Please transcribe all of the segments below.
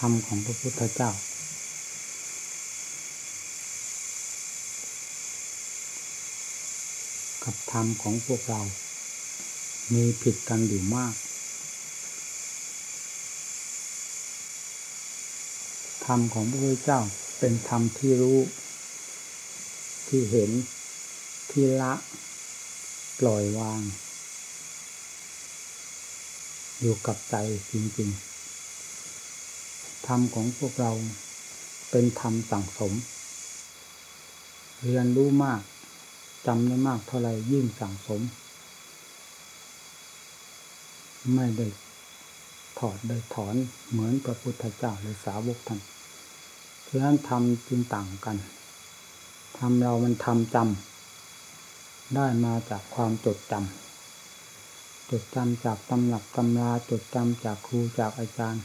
รรมของพระพุทธเจ้า กับธรรมของพวกเรา มีผิดกันอยู่มาก ธรรมของพระพุทธเจ้าเป็นธรรมที่รู้ ที่เห็นที่ละปล่อยวาง อยู่กับใจจริงๆ ธรรมของพวกเราเป็นธรรมสั่งสม เรียนรู้มากจำได้มากเท่าไรยิ่งสั่งสม ไม่ได้ถอดได้ถอนเหมือนพระพุทธเจ้าหรือสาวกท่านเพราะฉะนั้นธรรมจึงต่างกันธรรมเรามันทำจำได้มาจากความจดจำจดจำจากตำหนักตำราจดจำจากครูจากอาจารย์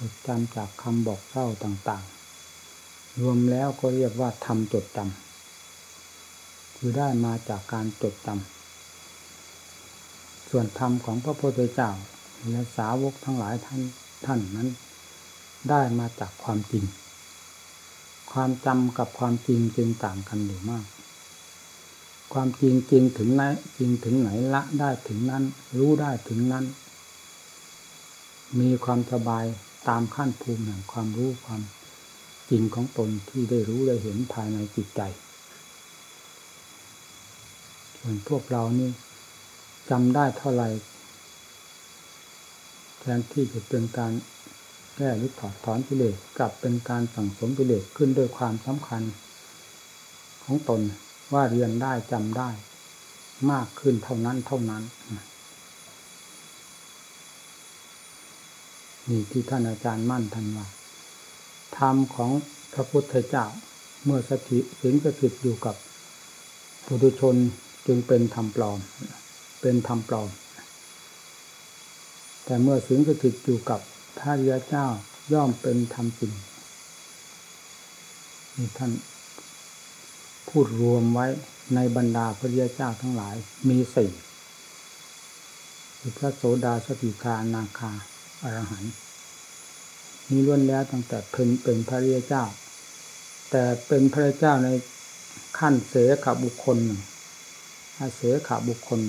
จดจำจากคำบอกเล่าต่างๆ รวมแล้วก็เรียกว่าทำจดจำคือได้มาจากการจดจำส่วนธรรมของพระพุทธเจ้าและสาวกทั้งหลายท่านท่านนั้น ได้มาจากความจริง ความจำกับความจริงจึงต่างกันอยู่มาก ความจริงจริงถึงไหนจริงถึงไหนละได้ถึงนั้น รู้ได้ถึงนั้น มีความสบาย ตามขั้นภูมิแห่งความรู้ความจริงของตนที่ได้รู้ได้เห็นภายในจิตใจ ส่วนพวกเรานี่จำได้เท่าไหร่แทนที่จะเป็นการแก้หรือถอดถอนกิเลสกลับเป็นการสั่งสมกิเลสขึ้นด้วยความสำคัญ ของตนว่าเรียนได้จำได้ มากขึ้นเท่านั้นเท่านั้น นี่ที่ท่านอาจารย์มั่นท่านว่าธรรมของพระพุทธเจ้าเมื่อสถิสิงสถิตอยู่กับปุถุชนจึงเป็นธรรมปลอม เป็นธรรมปลอม แต่เมื่อสิงสถิตอยู่กับพระริยเจ้าย่อมเป็นธรรมจริงนี่ท่านพูดรวมไว้ในบรรดาพระริยเจ้าทั้งหลายมีสี่คือพระโสดาสติคานาคา อรหันต์นี้ล้วนแล้วตั้งแต่เป็นเป็นพระริยเจ้า แต่เป็นพระเจ้าในขั้นเสขบุคคลหนึ่งเสขบุคคล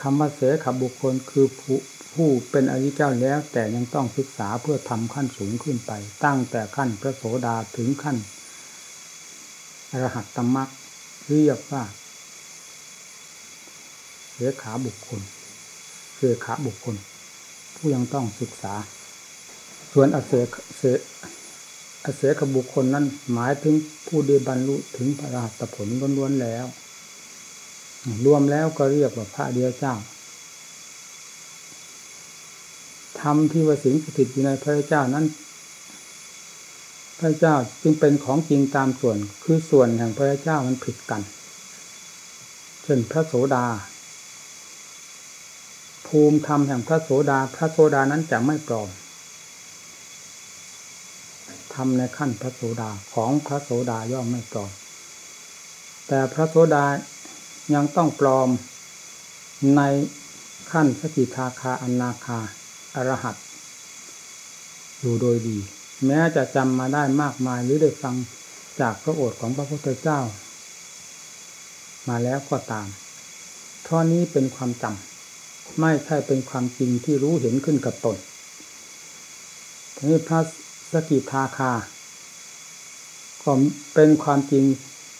คำว่าเสขบุคคลคือผู้ผู้เป็นอริยเจ้าแล้ว แต่ยังต้องศึกษาเพื่อทำขั้นสูงขึ้นไป ตั้งแต่ขั้นพระโสดาถึงขั้นอรหัตตมรรคเรียกว่าเสขาบุคคลเสขาบุคคล ผู้ยังต้องศึกษา ส่วนอเสเสอเสขบุคคลนั้นหมายถึงผู้ได้บรรลุถึงพระรหัตผลล้วนๆแล้ว รวมแล้วก็เรียกว่าพระเดียวเจ้าธรรมที่วสิงสถิตอยู่ในพระเจ้านั้น พระเจ้าจึงเป็นของจริงตามส่วน คือส่วนแห่งพระเจ้ามันผิดกัน เช่นพระโสดา ภูมิธรรมแห่งพระโสดา พระโสดานั้นจะไม่ปลอมทำในขั้นพระโสดาของพระโสดาย่อมไม่ปลอม แต่พระโสดายังต้องปลอมในขั้นสกิทาคาอนาคาอรหัตอยู่โดยดี แม้จะจำมาได้มากมายหรือได้ฟังจากพระโอษฐ์ของพระพุทธเจ้า มาแล้วก็ตามเพราะนี้เป็นความจำ ไม่ใช่เป็นความจริงที่รู้เห็นขึ้นกับตนทีนี้พระสกิทาคาก็เป็นความจริง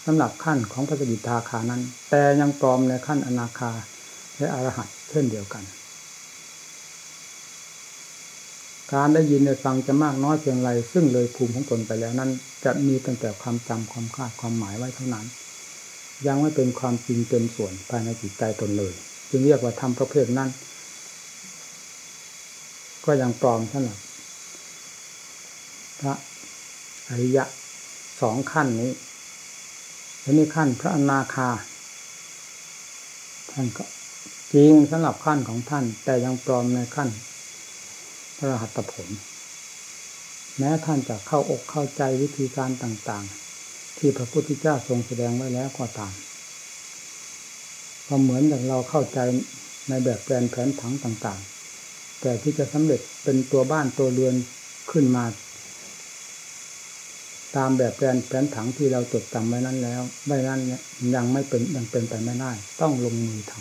สำหรับขั้นของพระสกิทาคานั้น แต่ยังปลอมในขั้นอนาคาและอรหัตเช่นเดียวกัน การได้ยินได้ฟังจะมากน้อยเพียงไร ซึ่งเลยภูมิของตนไปแล้วนั้น จะมีตั้งแต่ความจำความคาดความหมายไว้เท่านั้น ยังไม่เป็นความจริงเต็มส่วนภายในจิตใจตนเลย จึงเรียกว่าทำประเภทนั้น ก็ยังปลอมสำหรับพระอริยะสองขั้นนี้ทีนี้ขั้นพระอนาคา ท่านก็จริงสำหรับขั้นของท่าน แต่ยังปลอมในขั้น พระรหัตผล แม้ท่านจะเข้าอกเข้าใจวิธีการต่าง ๆ ที่พระพุทธเจ้าทรงแสดงไว้แล้วก็ตาม ก็เหมือนอย่างเราเข้าใจในแบบแปลนแผนผังต่างๆ แต่ที่จะสำเร็จเป็นตัวบ้านตัวเรือนขึ้นมา ตามแบบแผนแผนถังที่เราจดจำไว้นั้นแล้วไว้นั้นเนี่ยยังไม่เป็นยังเป็นไปไม่ได้ ต้องลงมือท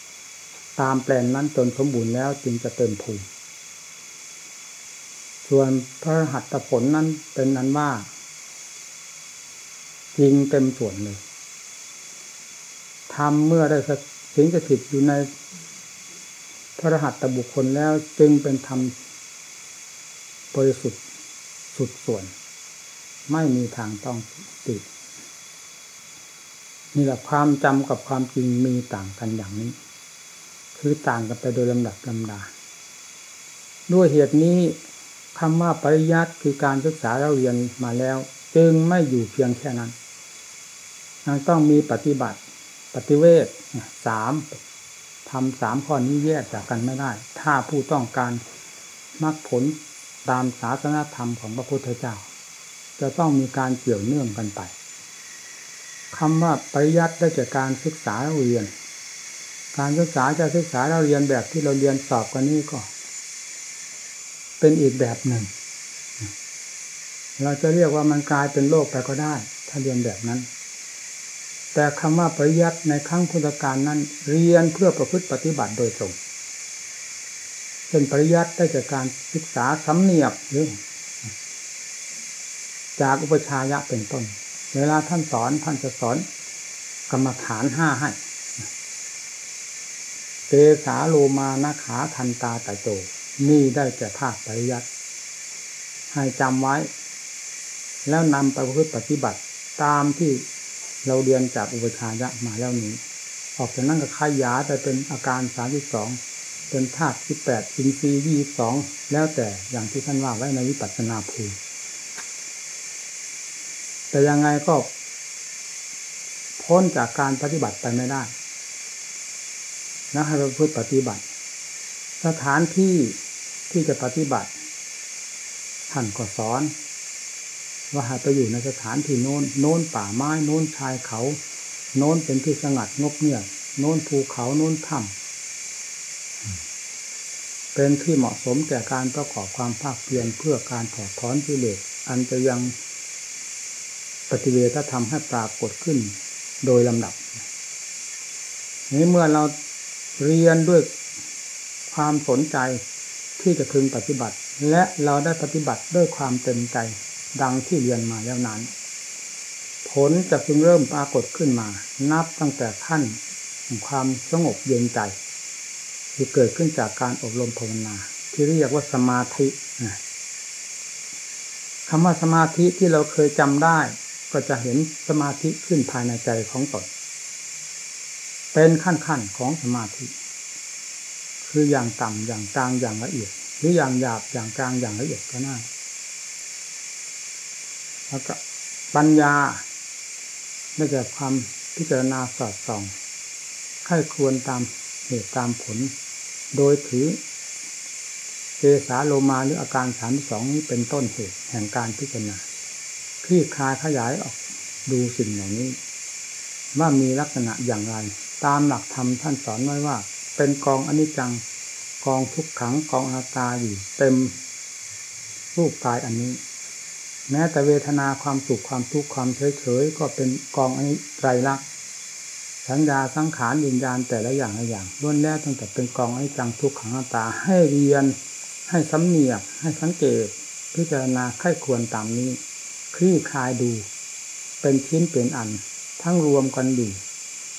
ำตามแปลนนั้นจนสมบูรณ์แล้วจึงจะเต็มภูมิส่วนพระหัตถผลนั้นเป็นนั้นว่าจริงเต็มส่วนเลย ทำเมื่อได้สิงสถิตอยู่ในพระรหัสตบุคคลแล้วจึงเป็นธรรมบริสุทธิ์สุดส่วน ไม่มีทางต้องติดนี่แหละความจำกับความจริงมีต่างกันอย่างนี้ คือต่างกันไปโดยลำดับลำดา ด้วยเหตุนี้คำว่าปริยัติคือการศึกษาเราเรียนมาแล้ว จึงไม่อยู่เพียงแค่นั้นยังต้องมีปฏิบัติ ปฏิเวทสามทำสามข้อนี้แยกจากกันไม่ได้ ถ้าผู้ต้องการมรรคผลตามศาสนธรรมของพระพุทธเจ้า จะต้องมีการเกี่ยวเนื่องกันไปคำว่าปริยัติได้จากการศึกษาเราเรียน การศึกษาจะศึกษาเราเรียนแบบที่เราเรียนสอบกันนี้ก็ เป็นอีกแบบหนึ่ง เราจะเรียกว่ามันกลายเป็นโลกไปก็ได้ ถ้าเรียนแบบนั้น แต่คำว่าปริยัติในครั้งพุทธกาลนั้น เรียนเพื่อประพฤติปฏิบัติโดยตรงเป็นปริยัติได้จากการศึกษาสำเนียบหรือจากอุปชายะเป็นต้น เวลาท่านสอนท่านจะสอนกรรมฐานห้าให้เตสาโลมานาขาทันตาตะโจ นี่ได้แก่ภาคปริยัติให้จำไว้ แล้วนำไปประพฤติปฏิบัติตามที่ เราเรียนจากอุปชายะมาแล้วนี้ออกจากนั้นก็ขยายไปเป็นอาการสามที่สองเป็นธาตุที่แปดอินทรีย์ยี่สองแล้วแต่อย่างที่ท่านว่าไว้ในวิปัสสนาภูมิแต่ยังไงก็ พ้นจากการปฏิบัติไปไม่ได้นะให้เราพูดปฏิบัติ สถานที่ที่จะปฏิบัติท่านก็สอน ว่าหาไปอยู่ในสถานที่โน้นโน้นป่าไม้โน้นชายเขา โน้นเป็นที่สงัดงบเงียบโน้นภูเขาโน้นถ้ำเป็นที่เหมาะสมแก่การประกอบความภาคเพียรเพื่อการถอดถอนกิเลสอันจะยังปฏิเวทธรรมให้ปรากฏขึ้นโดยลำดับนี้เมื่อเราเรียนด้วยความสนใจที่จะพึงปฏิบัติ และเราได้ปฏิบัติด้วยความเต็มใจ ดังที่เรียนมาแล้วนั้น ผลจะพึงเริ่มปรากฏขึ้นมา นับตั้งแต่ขั้นของความสงบเย็นใจ ที่เกิดขึ้นจากการอบรมภาวนา ที่เรียกว่าสมาธิคำว่าสมาธิที่เราเคยจำได้ ก็จะเห็นสมาธิขึ้นภายในใจของตนเป็นขั้นขั้นของสมาธิ คืออย่างต่ำอย่างกลางอย่างละเอียด หรืออย่างหยาบอย่างกลางอย่างละเอียดก็ได้ แล้วก็ปัญญาได้แก่ความพิจารณาสอดส่องไข้ควรตามเหตุตามผล โดยถือเจสาโลมาหรืออาการสามสองนี้เป็นต้นเหตุแห่งการพิจารณาคลี่คลายขยายออกดูสิ่งเหล่านี้ ว่ามีลักษณะอย่างไร ตามหลักธรรมท่านสอนไว้ว่า เป็นกองอนิจจังกองทุกขังกองอาตาอยู่เต็มรูปกายอันนี้ แม้แต่เวทนาความสุขความทุกข์ความเฉยเฉยก็เป็นกองอันไตรลักษณ์สัญญาสังขารวิญญาณแต่ละอย่างละอย่างล้วนแล้วตั้งแต่เป็นกองไอนิจจังทุกขังตา ให้เรียน ให้สำเนียกให้สังเกต พิจารณาไข้ควรตามนี้คลี่คลายดู เป็นชิ้นเป็นอัน ทั้งรวมกันอยู่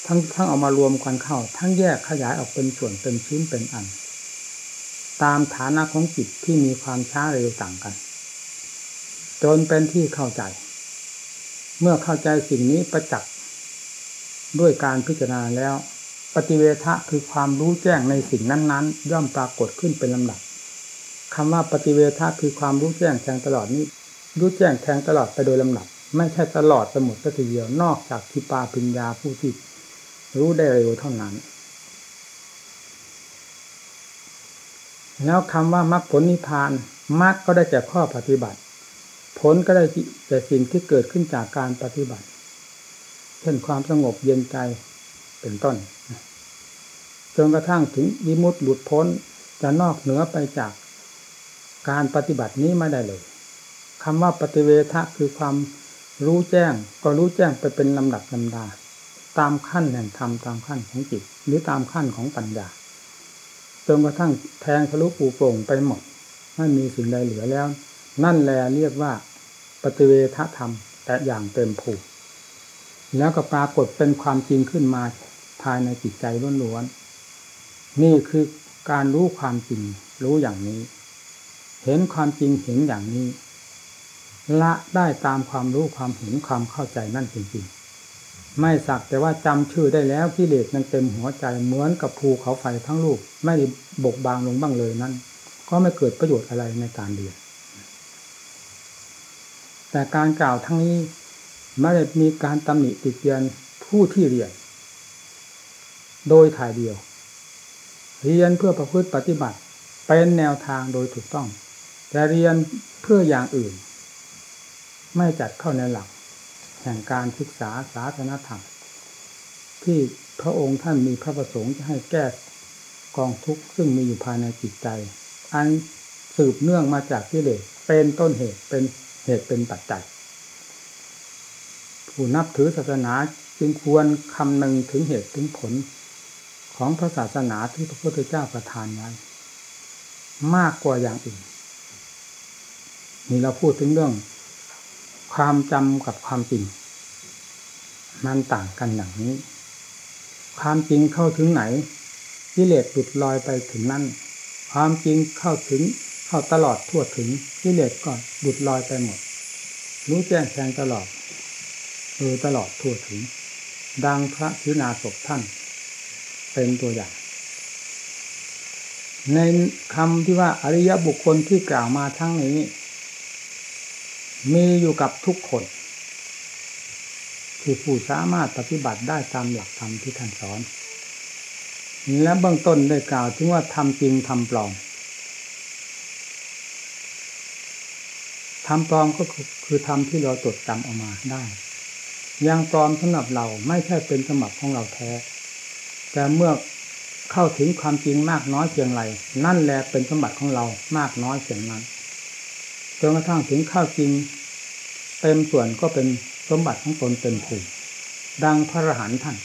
ทั้งทั้งเอามารวมกันเข้า ทั้งแยกขยายออกเป็นส่วนเป็นชิ้นเป็นอัน ตามฐานะของจิตที่มีความช้าเร็วต่างกัน จนเป็นที่เข้าใจ เมื่อเข้าใจสิ่งนี้ประจักษ์ด้วยการพิจารณาแล้ว ปฏิเวทะคือความรู้แจ้งในสิ่งนั้นๆ ย่อมปรากฏขึ้นเป็นลำดับคำว่าปฏิเวทะคือความรู้แจ้งแทงตลอดนี้รู้แจ้งแทงตลอดไปโดยลำดับ ไม่ใช่ตลอดสมุดทีเดียวนอกจากทิปาปิญญาผู้ที่รู้ได้เร็วเท่านั้น แล้วคำว่ามรรคผลนิพพานมรรคก็ได้แก่ข้อปฏิบัติ ผลก็ได้แต่สิ่งที่เกิดขึ้นจากการปฏิบัติ เช่นความสงบเย็นใจเป็นต้นจนกระทั่งถึงวิมุตติหลุดพ้นจะนอกเหนือไปจากการปฏิบัตินี้ไม่ได้เลยคำว่าปฏิเวทะคือความรู้แจ้ง ก็รู้แจ้งไปเป็นลำดับลำดา ตามขั้นแห่งธรรมตามขั้นของจิต หรือตามขั้นของปัญญาจนกระทั่งแทงทะลุปูโปร่งไปหมดไม่มีสิ่งใดเหลือแล้ว นั่นแหละเรียกว่าปฏิเวทธรรม แต่อย่างเต็มผูกแล้วก็ปรากฏเป็นความจริงขึ้นมาภายในจิตใจล้วนๆนี่คือการรู้ความจริงรู้อย่างนี้ เห็นความจริงเห็นอย่างนี้ ละได้ตามความรู้ความเห็นความเข้าใจนั่นจริงๆ ไม่สักแต่ว่าจำชื่อได้แล้วกิเลสมันเต็มหัวใจเหมือนกับภูเขาไฟทั้งลูก ไม่ได้บกบางลงบ้างเลยนั้น ก็ไม่เกิดประโยชน์อะไรในการเรียน แต่การกล่าวทั้งนี้ไม่ได้มีการตำหนิติเตียนผู้ที่เรียน โดยถ่ายเดียว เรียนเพื่อประพฤติปฏิบัติ เป็นแนวทางโดยถูกต้อง แต่เรียนเพื่ออย่างอื่น ไม่จัดเข้าในหลัก แห่งการศึกษาศาสนธรรม ที่พระองค์ท่านมีพระประสงค์จะให้แก้กองทุกข์ซึ่งมีอยู่ภายในจิตใจ อันสืบเนื่องมาจากกิเลสเป็นต้นเหตุเป็น เหตุเป็นปัจจัย ผู้นับถือศาสนาจึงควรคำนึงถึงเหตุถึงผลของพระศาสนาที่พระพุทธเจ้าประทานไว้มากกว่าอย่างอื่น นี่เราพูดถึงเรื่อง ความจำกับความจริง มันต่างกันอย่างนี้ ความจริงเข้าถึงไหนกิเลสหลุดลอยไปถึงนั่นความจริงเข้าถึง เข้าตลอดทั่วถึงกิเลสก็หลุดลอยไปหมด รู้แจ้งแทงตลอดเออตลอดทั่วถึง ดังพระชินาศพท่าน เป็นตัวอย่าง ในคำที่ว่าอริยบุคคลที่กล่าวมาทั้งนี้ มีอยู่กับทุกคนที่ผู้สามารถปฏิบัติได้ตามหลักธรรมที่ท่านสอน และเบื้องต้นได้กล่าวถึงว่าทำจริงทำปลอม ทำปลอมก็คือทำที่เราจดจำออกมาได้ยังปลอมสำหรับเราไม่ใช่เป็นสมบัติของเราแท้ แต่เมื่อเข้าถึงความจริงมากน้อยเพียงไรนั่นแหละเป็นสมบัติของเรามากน้อยเพียงนั้นจนกระทั่งถึงข้าวจริงเต็มส่วนก็เป็นสมบัติของตนเต็มผูดังพระอรหันต์ท่าน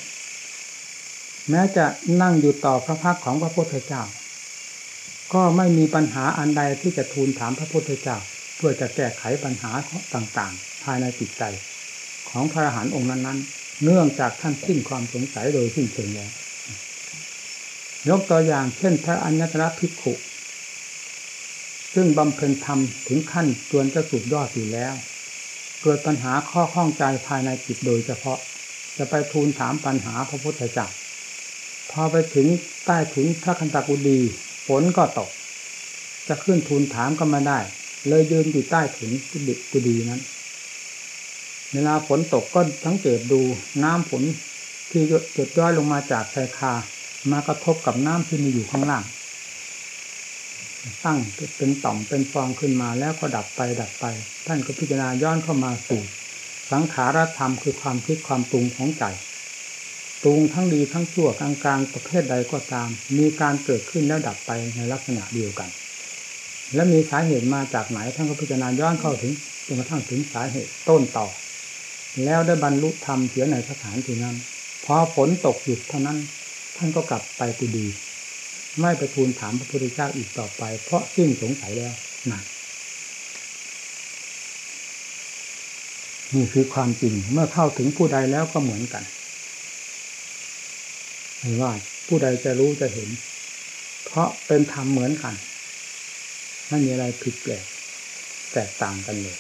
แม้จะนั่งอยู่ต่อพระพักของพระพุทธเจ้า ก็ไม่มีปัญหาอันใดที่จะทูลถามพระพุทธเจ้า เพื่อจะแก้ไขปัญหาต่างๆ ภายในจิตใจ ของพระอรหันต์องค์นั้นๆ เนื่องจากท่านสิ้นความสงสัยโดยสิ้นเชิงแล้วยกตัวอย่างเช่นพระอัญญตระภิกขุ ซึ่งบำเพ็ญธรรมถึงขั้นจวนจะสุดยอดอยู่แล้ว เกิดปัญหาข้อข้องใจภายในจิตโดยเฉพาะ จะไปทูลถามปัญหาพระพุทธเจ้าพอไปถึงใต้ถุนพระคันตกุดีฝนก็ตก จะขึ้นทูลถามก็ไม่ได้ เลยยืนอยู่ใต้ถุนกุดีนั้น เวลาฝนตกก็สังเกตดูน้ำฝนที่หยดย้อยลงมาจากชายคามากระทบกับน้ำที่มีอยู่ข้างล่าง ตั้งเป็นต่อมเป็นฟองขึ้นมาแล้วก็ดับไปดับไป ท่านก็พิจารณาย้อนเข้ามาสู่สังขารธรรมคือความคิดความปรุงของใจปรุงทั้งดีทั้งชั่วกลางๆประเภทใดก็ตาม มีการเกิดขึ้นแล้วดับไปในลักษณะเดียวกัน และมีสาเหตุมาจากไหนท่านก็พิจารณาย้อนเข้าถึงจนกระทั่งถึงสาเหตุต้นต่อ แล้วได้บรรลุธรรมเสียในสถานที่นั้นพอฝนตกหยุดเท่านั้น ท่านก็กลับไปกุดี ไม่ไปทูลถามพระพุทธเจ้าอีกต่อไป เพราะสิ้นสงสัยแล้วนะนี่คือความจริงเมื่อเข้าถึงผู้ใดแล้วก็เหมือนกันไม่ว่าผู้ใดจะรู้จะเห็น เพราะเป็นธรรมเหมือนกัน ไม่มีอะไรผิดแปลกแตกต่างกันเลย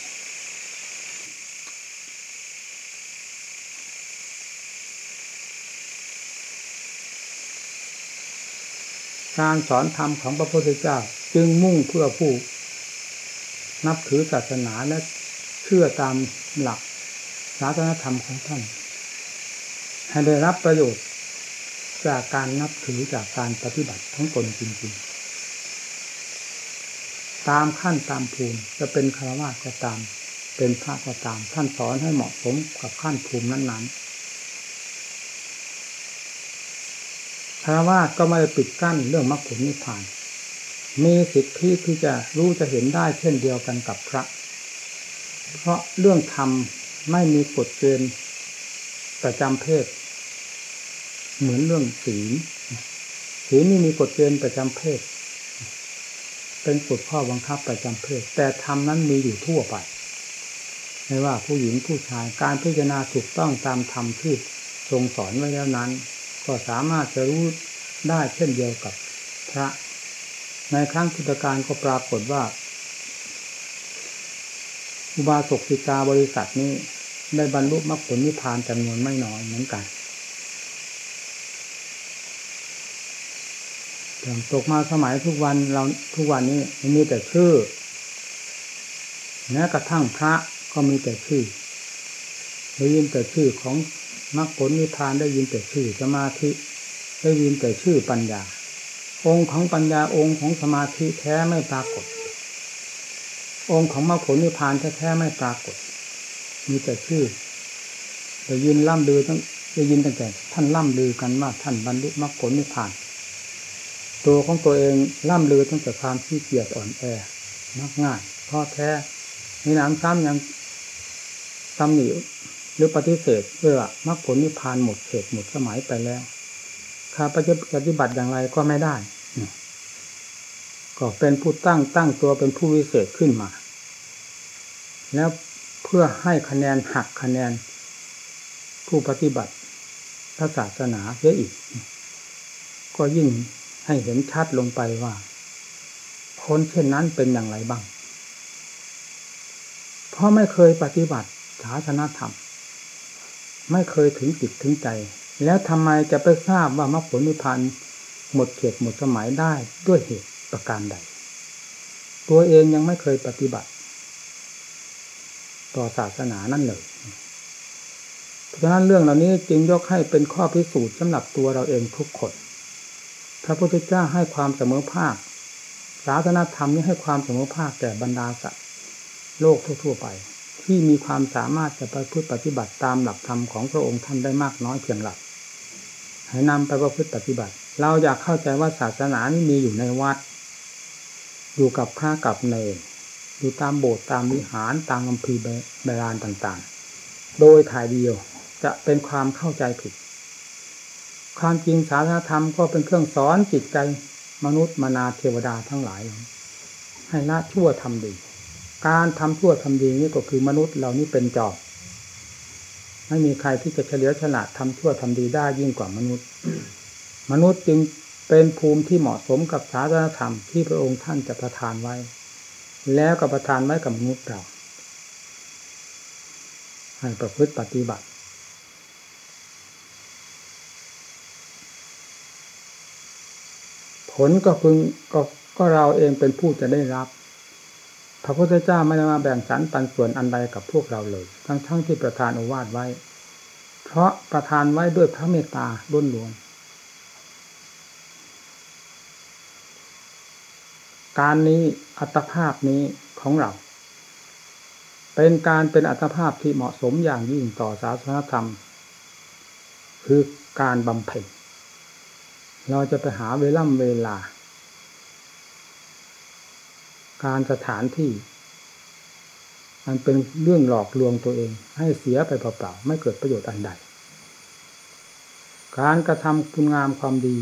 การสอนธรรมของพระพุทธเจ้าจึงมุ่งเพื่อผู้ นับถือศาสนาและเชื่อตามหลักศาสนธรรมของท่าน ให้ได้รับประโยชน์จากการนับถือจากการปฏิบัติทั้งตนจริงๆ ตามขั้นตามภูมิ จะเป็นคารวะก็ตาม เป็นพระก็ตาม ท่านสอนให้เหมาะสมกับขั้นภูมินั้นๆคารวะก็ไม่ได้ปิดกั้นเรื่องมรรคผลนิพพาน มีสิทธิที่จะรู้จะเห็นได้เช่นเดียวกันกับพระ เพราะเรื่องธรรมไม่มีกฎเกณฑ์ประจำเพศ เหมือนเรื่องศีลศีลนี่มีกฎเกณฑ์ประจำเพศ เป็นกฎข้อบังคับประจำเพศแต่ธรรมนั้นมีอยู่ทั่วไป ไม่ว่าผู้หญิงผู้ชายการพิจารณาถูกต้องตามธรรมที่ทรงสอนไว้แล้วนั้น ก็สามารถจะรู้ได้เช่นเดียวกับพระ ในครั้งพุทธกาลก็ปรากฏว่า อุบาสกสิกาบริษัทนี้ได้บรรลุมรรคผลนิพพานจำนวนไม่น้อยเหมือนกัน อย่างตกมาสมัยทุกวันเราทุกวันนี้มีแต่ชื่อแม้กระทั่งพระก็มีแต่ชื่อได้ยินแต่ชื่อของมรรคผลนิพพานได้ยินแต่ชื่อสมาธิได้ยินแต่ชื่อปัญญา องค์ของปัญญาองค์ของสมาธิแท้ไม่ปรากฏ องค์ของมรรคผลนิพพานแท้ๆไม่ปรากฏ มีแต่ชื่อได้ยินล่ำลือตั้งได้ยินตั้งแต่ท่านล่ำลือกันว่าท่านบรรลุมรรคผลนิพพาน ตัวของตัวเองล่ำลือตั้งแต่ความขี้เกียจอ่อนแอมักง่ายท้อแท้มีน้ำซ้ำยังตำหนิหรือปฏิเสธเพื่อมรรคผลนิพพานหมดเขตหมดสมัยไปแล้วข้าพเจ้าปฏิบัติอย่างไรก็ไม่ได้ ก็เป็นผู้ตั้งตั้งตัวเป็นผู้วิเศษขึ้นมา แล้วเพื่อให้คะแนนหักคะแนน ผู้ปฏิบัติพระศาสนาเยอะอีก ก็ยิ่ง ให้เห็นชัดลงไปว่า คนเช่นนั้นเป็นอย่างไรบ้าง เพราะไม่เคยปฏิบัติศาสนาธรรม ไม่เคยถึงจิตถึงใจ แล้วทำไมจะไปทราบว่ามรรคผลนิพพานหมดเขตหมดสมัยได้ด้วยเหตุประการใด ตัวเองยังไม่เคยปฏิบัติ ต่อศาสนานั่นเลยเพราะฉะนั้นเรื่องเหล่านี้จึงยกให้เป็นข้อพิสูจน์สำหรับตัวเราเองทุกคน พระพุทธเจ้าให้ความเสมอภาคศาสนาธรรมนี้ให้ความเสมอภาคแก่บรรดาสัตว์โลกทั่ว ๆ ไป ที่มีความสามารถจะไปพูดปฏิบัติตามหลักธรรมของพระองค์ท่านได้มากน้อยเพียงหลักให้นำไปประพฤติปฏิบัติ เราอยากเข้าใจว่าศาสนานี้มีอยู่ในวัด อยู่กับพระกับเนรอยู่ตามโบสถ์ตามวิหารตามอำเภอเบรานต่างๆ โดยถ่ายเดียวจะเป็นความเข้าใจผิด ความจริงศาสนาธรรมก็เป็นเครื่องสอนจิตใจมนุษย์มนาเทวดาทั้งหลาย ให้ละชั่วทำดี การทำชั่วทำดีนี่ก็คือมนุษย์เรานี่เป็นจอบ ไม่มีใครที่จะเฉลียวฉลาดทำชั่วทำดีได้ยิ่งกว่ามนุษย์ มนุษย์จึงเป็นภูมิที่เหมาะสมกับศาสนาธรรมที่พระองค์ท่านจะประทานไว้ แล้วก็ประทานไว้กับมนุษย์เราให้ประพฤติปฏิบัติ ผลก็พึงก็ก็เราเองเป็นผู้จะได้รับ พระพุทธเจ้าไม่ได้มาแบ่งสรรปันส่วนอันใดกับพวกเราเลย ทั้งๆทที่ประทานอวาทไว้ เพราะประทานไว้ด้วยพระเมตตาล้นล้วนการนี้อัตภาพนี้ของเรา เป็นการเป็นอัตภาพที่เหมาะสมอย่างยิ่งต่อศาสนธรรม คือการบำเพ็ญ เราจะไปหาเวล่ำเวลา การสถานที่ มันเป็นเรื่องหลอกลวงตัวเอง ให้เสียไปเปล่าๆไม่เกิดประโยชน์อันใด การกระทำคุณงามความดี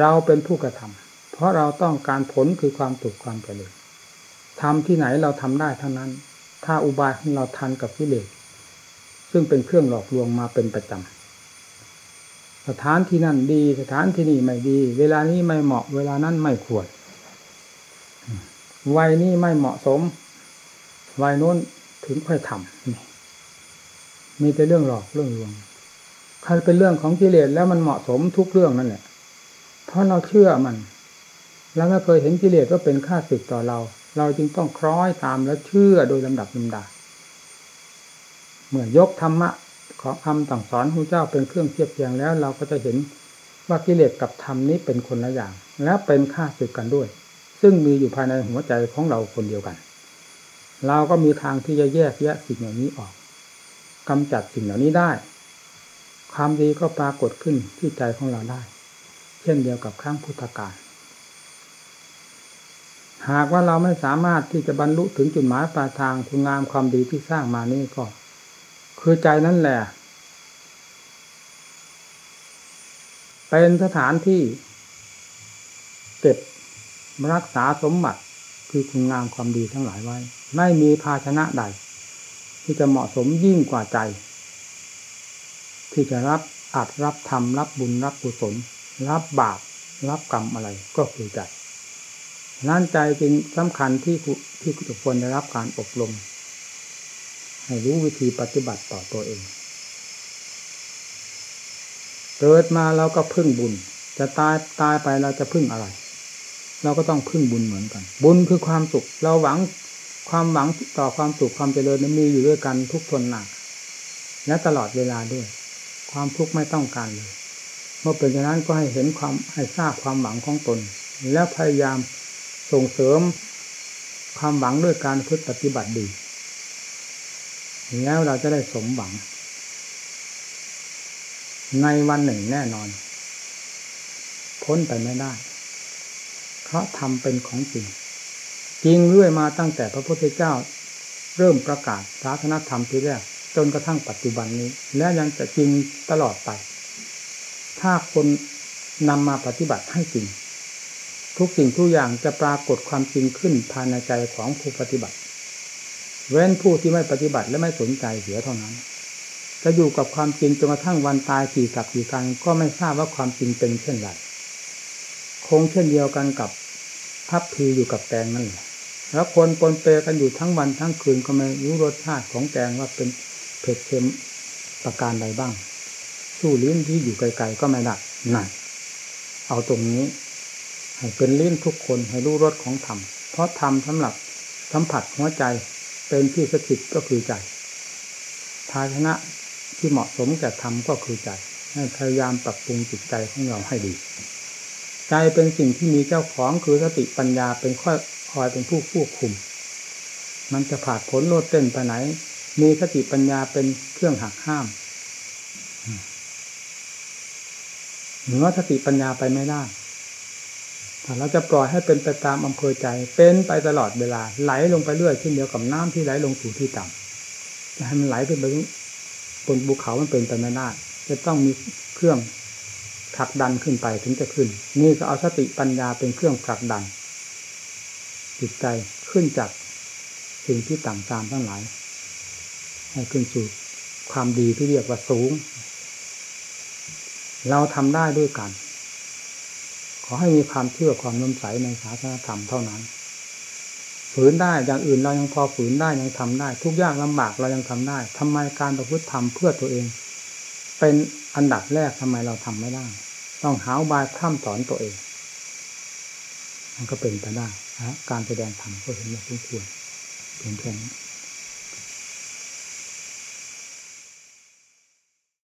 เราเป็นผู้กระทำเพราะเราต้องการผลคือความสุขความเจริญทำที่ไหนเราทำได้เท่านั้น ถ้าอุบายของเราทันกับกิเลสซึ่งเป็นเครื่องหลอกลวงมาเป็นประจำ สถานที่นั่นดี สถานที่นี่ไม่ดี เวลานี้ไม่เหมาะ เวลานั้นไม่ควรวัยนี้ไม่เหมาะสม วัยโน้นถึงค่อยทำมีแต่เรื่องหลอกเรื่องลวงถ้าเป็นเรื่องของกิเลสแล้วมันเหมาะสมทุกเรื่องนั่นแหละ เพราะเราเชื่อมัน แล้วไม่เคยเห็นกิเลสว่าเป็นค่าศึกต่อเรา เราจึงต้องคล้อยตามและเชื่อโดยลำดับลำดาเมื่อยกธรรมะ ของคำต่างสอนพระเจ้าเป็นเครื่องเทียบเทียงแล้ว เราก็จะเห็นว่ากิเลสกับธรรมนี้เป็นคนละอย่าง และเป็นค่าศึกกันด้วย ซึ่งมีอยู่ภายในหัวใจของเราคนเดียวกัน เราก็มีทางที่จะแยกแยะสิ่งเหล่านี้ออกกำจัดสิ่งเหล่านี้ได้ ความดีก็ปรากฏขึ้นที่ใจของเราได้ เช่นเดียวกับครั้งพุทธกาลหากว่าเราไม่สามารถที่จะบรรลุถึงจุดหมายปลายทางคุณงามความดีที่สร้างมานี่ก็ คือใจนั่นแหละ เป็นสถานที่ เก็บรักษาสมบัติคือคุณงามความดีทั้งหลายไว้ ไม่มีภาชนะใด ที่จะเหมาะสมยิ่งกว่าใจ ที่จะรับอาจรับธรรมรับบุญรับกุศล รับบาปรับกรรมอะไรก็คือใจนั่นใจจึงสำคัญที่ที่ทุกคนได้รับการอบรม ให้รู้วิธีปฏิบัติต่อตัวเอง เกิดมาเราก็พึ่งบุญ จะตายตายไปเราจะพึ่งอะไร เราก็ต้องพึ่งบุญเหมือนกัน บุญคือความสุข เราหวังความหวังต่อความสุขความเจริญนั้นมีอยู่ด้วยกันทุกทนหนักและตลอดเวลาด้วย ความทุกข์ไม่ต้องการเลยเมื่อเป็นอย่างนั้นก็ให้เห็นความให้ทราบความหวังของตน แล้วพยายามส่งเสริมความหวังด้วยการพึ่งปฏิบัติดีแล้วเราจะได้สมหวัง ในวันหนึ่งแน่นอน พ้นไปไม่ได้ เพราะทำเป็นของจริง จริงเรื่อยมาตั้งแต่พระพุทธเจ้า เริ่มประกาศศาสนธรรมที่แรกจนกระทั่งปัจจุบันนี้ และยังจะจริงตลอดไป ถ้าคนนำมาปฏิบัติให้จริง ทุกสิ่งทุกอย่างจะปรากฏความจริงขึ้นภายในใจของผู้ปฏิบัติ เว้นผู้ที่ไม่ปฏิบัติและไม่สนใจเสียเท่านั้น จะอยู่กับความจริงจนกระทั่งวันตายกี่กับกี่กันก็ไม่ทราบว่าความจริงเป็นเช่นไรคงเช่นเดียวกันกับพับพีอยู่กับแตงนั่นแหละแล้วคนปนเปกันอยู่ทั้งวันทั้งคืนก็ไม่รู้รสชาติของแกงว่าเป็นเผ็ดเค็มประการใดบ้าง สู้ลิ้นที่อยู่ไกลๆก็ไม่ได้นั่นเอาตรงนี้ ให้เป็นลิ้นทุกคนให้รู้รสของธรรมเพราะธรรมสำหรับสัมผัสหัวใจเป็นที่สถิตก็คือใจภาชนะ ที่เหมาะสมแก่ธรรมก็คือใจพยายามปรับปรุงจิตใจของเราให้ดี ใจเป็นสิ่งที่มีเจ้าของคือสติปัญญาเป็นค่อยคอยเป็นผู้ควบคุม มันจะผ่าผลโลดเต้นไปไหน มีสติปัญญาเป็นเครื่องหักห้าม เหนือสติปัญญาไปไม่ได้ถ้าเราจะปล่อยให้เป็นไปตามอำเภอใจ เป็นไปตลอดเวลา ไหลลงไปเรื่อยเช่นเดียวกับน้ำที่ไหลลงสู่ที่ต่ำจะให้มันไหลขึ้นไป บนภูเขามันเป็นไปไม่ได้จะต้องมีเครื่องผลักดันขึ้นไปถึงจะขึ้น นี่ก็เอาสติปัญญาเป็นเครื่องผลักดัน จิตใจขึ้นจากสิ่งที่ต่ำตามทั้งหลาย ให้ขึ้นสู่ความดีที่เรียกว่าสูง เราทำได้ด้วยกัน ขอให้มีความเชื่อความน้มใสในศาสนธรรมเท่านั้น ฝืนได้อย่างอื่นเรายังพอฝืนได้ยังทำได้ ทุกอย่างลำบากเรายังทำได้ทำไมการประพฤติธรรมเพื่อตัวเอง เป็นอันดับแรกทำไมเราทำไม่ได้ ต้องหาบายข้ามสอนตัวเอง มันก็เป็นไปได้นะการแสดงธรรมก็เห็นว่าสมควรเพียงแค่นี้